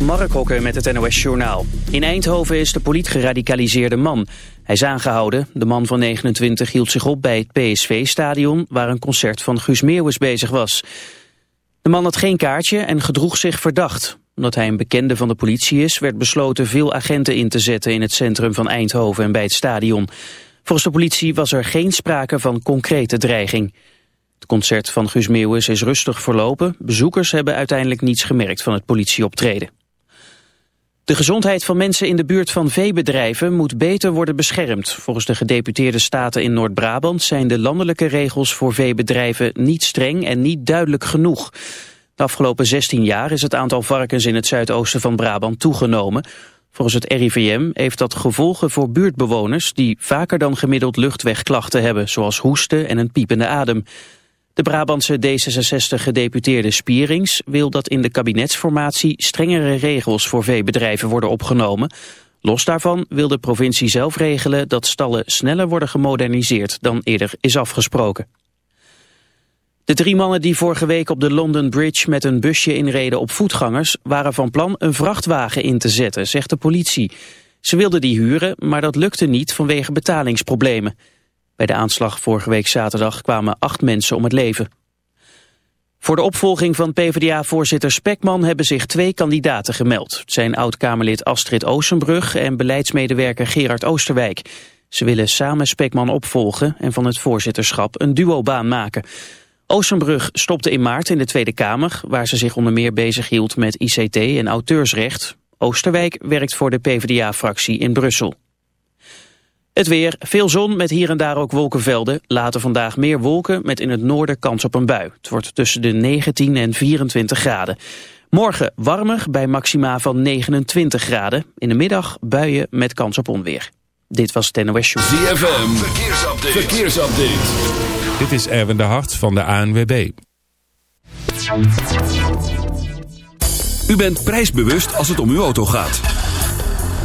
Mark Hokker met het NOS Journaal. In Eindhoven is de politie geradicaliseerde man. Hij is aangehouden. De man van 29 hield zich op bij het PSV-stadion... waar een concert van Guus Meeuwis bezig was. De man had geen kaartje en gedroeg zich verdacht. Omdat hij een bekende van de politie is... werd besloten veel agenten in te zetten in het centrum van Eindhoven en bij het stadion. Volgens de politie was er geen sprake van concrete dreiging. Het concert van Guus Meeuwis is rustig verlopen. Bezoekers hebben uiteindelijk niets gemerkt van het politieoptreden. De gezondheid van mensen in de buurt van veebedrijven moet beter worden beschermd. Volgens de gedeputeerde staten in Noord-Brabant zijn de landelijke regels voor veebedrijven niet streng en niet duidelijk genoeg. De afgelopen 16 jaar is het aantal varkens in het zuidoosten van Brabant toegenomen. Volgens het RIVM heeft dat gevolgen voor buurtbewoners die vaker dan gemiddeld luchtwegklachten hebben, zoals hoesten en een piepende adem. De Brabantse D66-gedeputeerde Spierings wil dat in de kabinetsformatie strengere regels voor veebedrijven worden opgenomen. Los daarvan wil de provincie zelf regelen dat stallen sneller worden gemoderniseerd dan eerder is afgesproken. De drie mannen die vorige week op de London Bridge met een busje inreden op voetgangers waren van plan een vrachtwagen in te zetten, zegt de politie. Ze wilden die huren, maar dat lukte niet vanwege betalingsproblemen. Bij de aanslag vorige week zaterdag kwamen acht mensen om het leven. Voor de opvolging van PvdA-voorzitter Spekman hebben zich twee kandidaten gemeld. Het zijn oud-Kamerlid Astrid Oosenbrug en beleidsmedewerker Gerard Oosterwijk. Ze willen samen Spekman opvolgen en van het voorzitterschap een duobaan maken. Oosenbrug stopte in maart in de Tweede Kamer... waar ze zich onder meer bezig hield met ICT en auteursrecht. Oosterwijk werkt voor de PvdA-fractie in Brussel. Het weer, veel zon met hier en daar ook wolkenvelden. Later vandaag meer wolken met in het noorden kans op een bui. Het wordt tussen de 19 en 24 graden. Morgen warmer bij maxima van 29 graden. In de middag buien met kans op onweer. Dit was het NOS Show. ZFM, verkeersupdate. verkeersupdate. Dit is Erwin de Hart van de ANWB. U bent prijsbewust als het om uw auto gaat.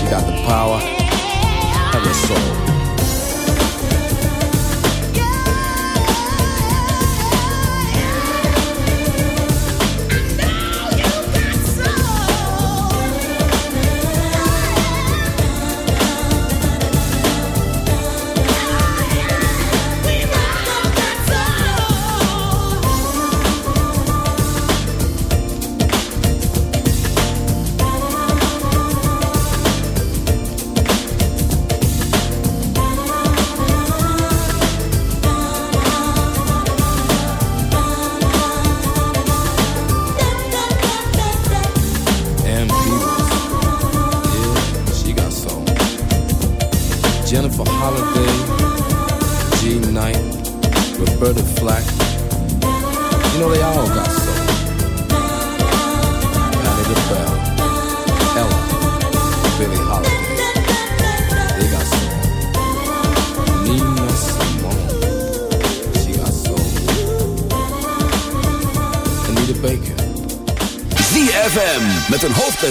she got the power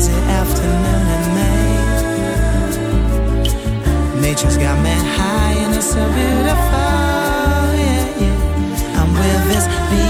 Wednesday afternoon in May. Nature's got me high and it's so beautiful. Yeah, yeah. I'm with this.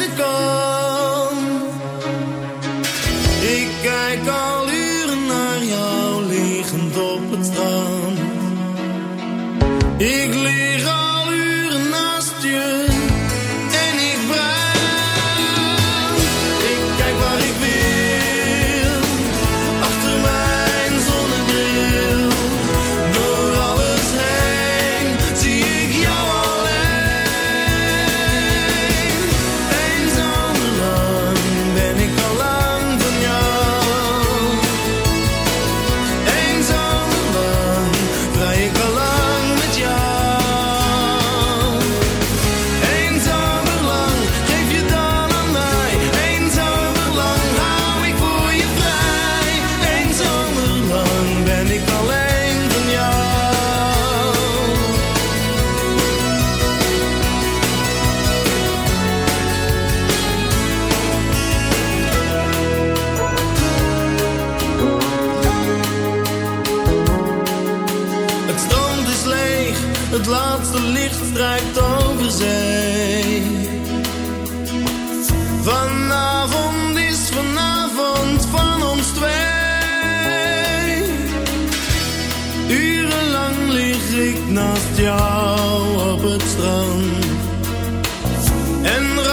Ik lig ik naast jou op het strand. En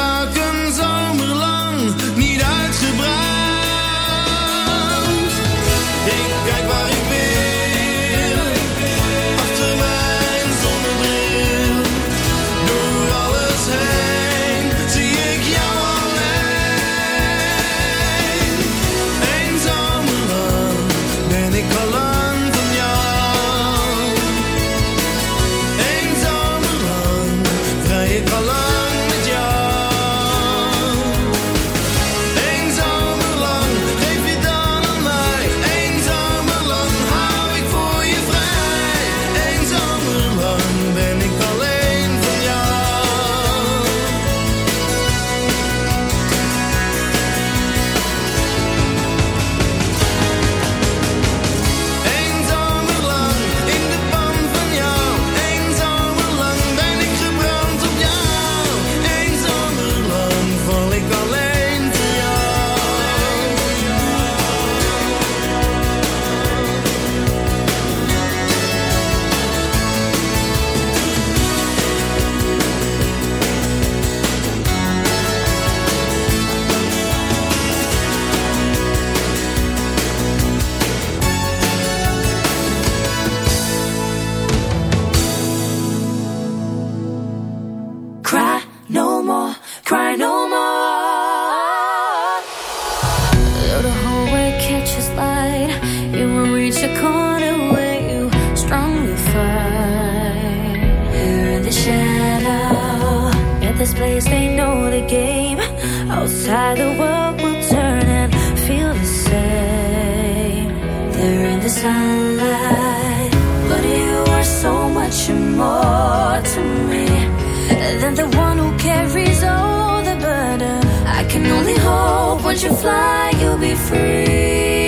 tide, the world will turn and feel the same. There in the sunlight, but you are so much more to me than the one who carries all the burden. I can only hope once you fly, you'll be free.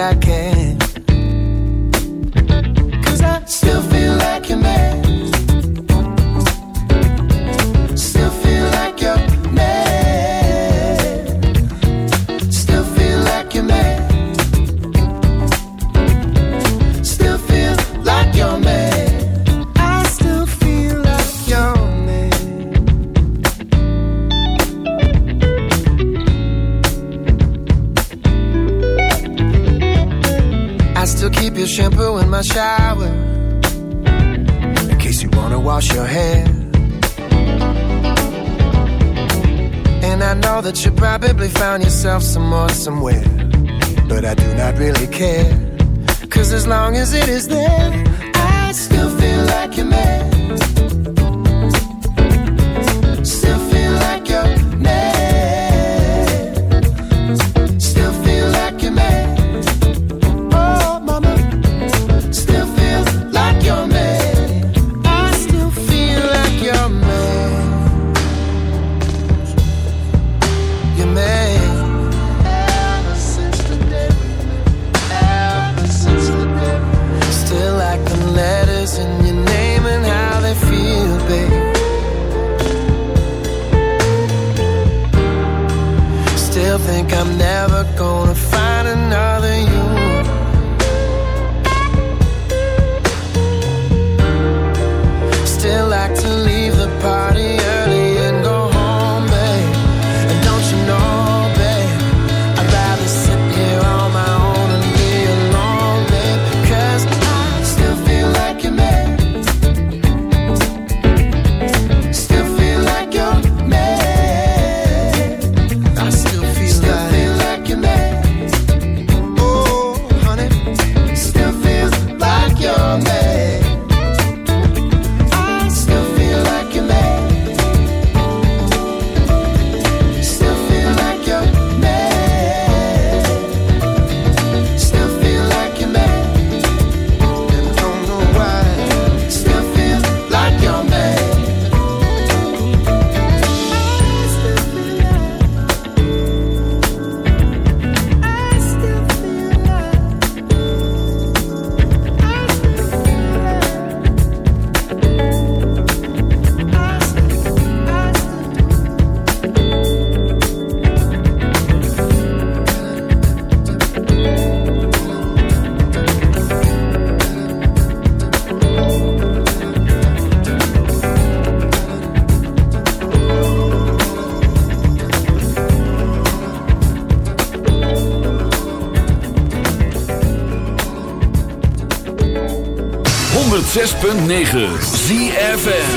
I can. 106.9 ZFN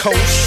coast.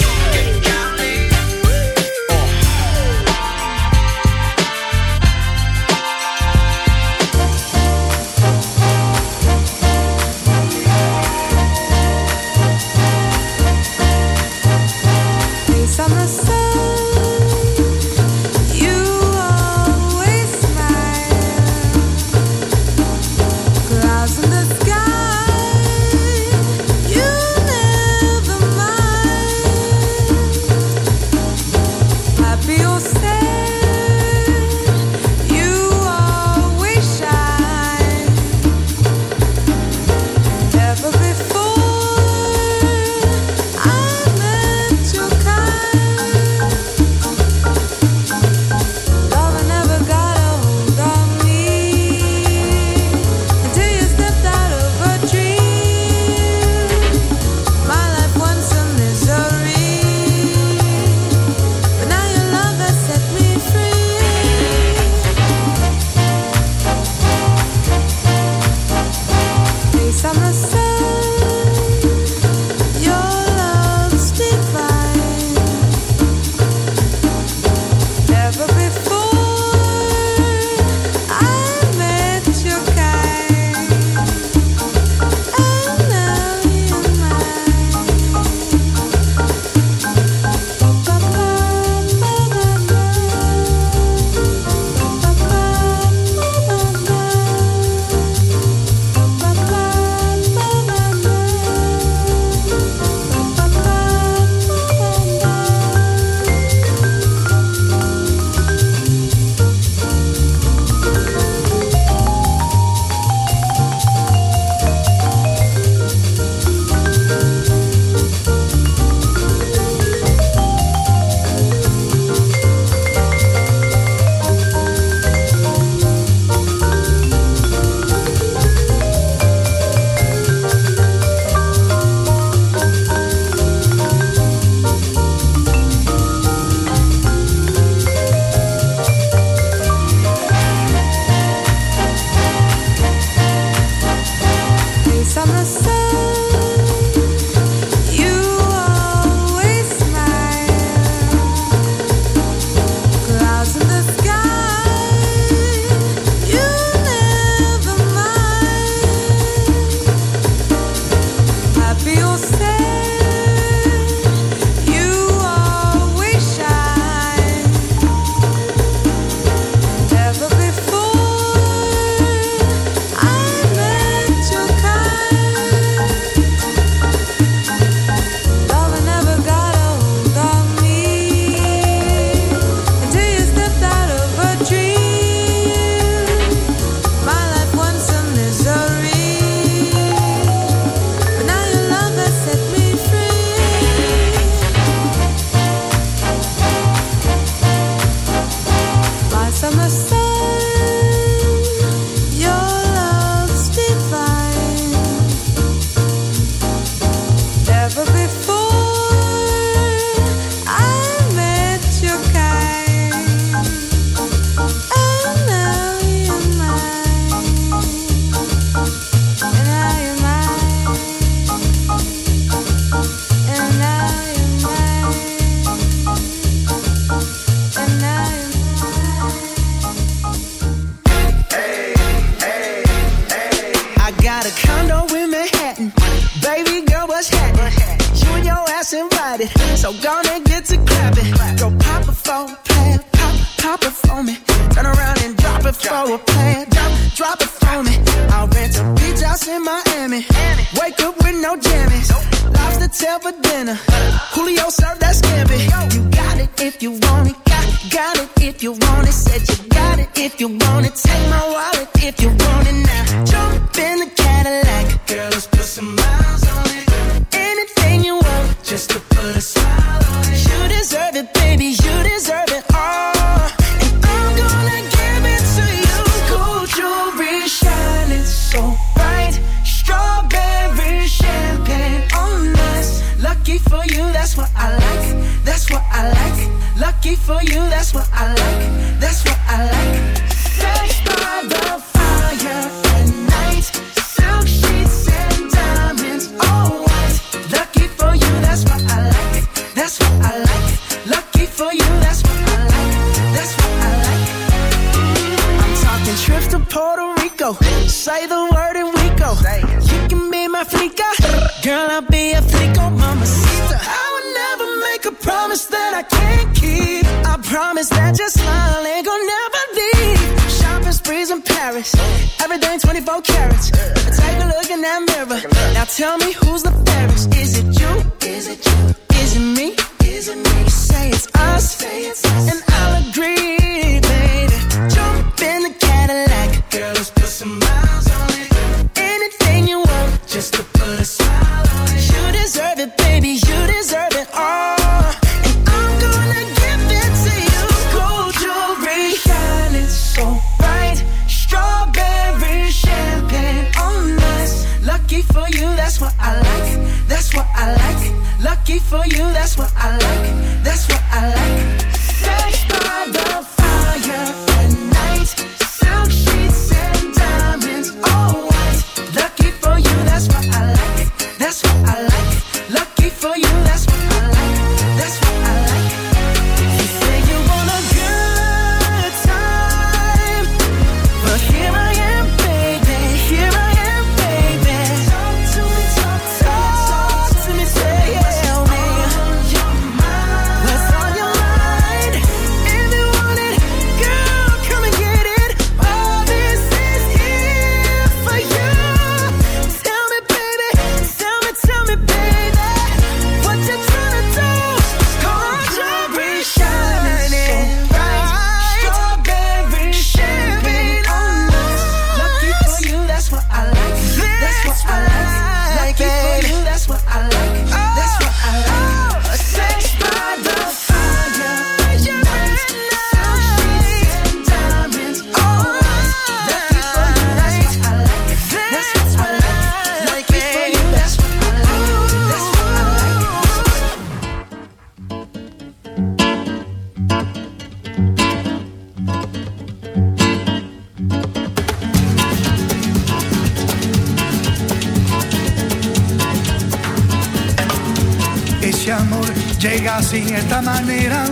Ese amor llega así, esta manera,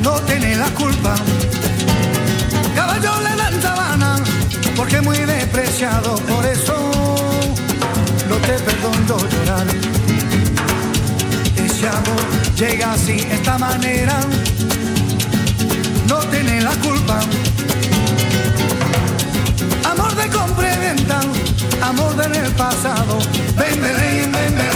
no tiene la culpa. Caballo le dan sabana, porque muy despreciado, por eso no te perdono llorar. Ese amor llega así, esta manera, no tiene la culpa. Amor de compra y venta, amor del pasado. Ven, ven, ven,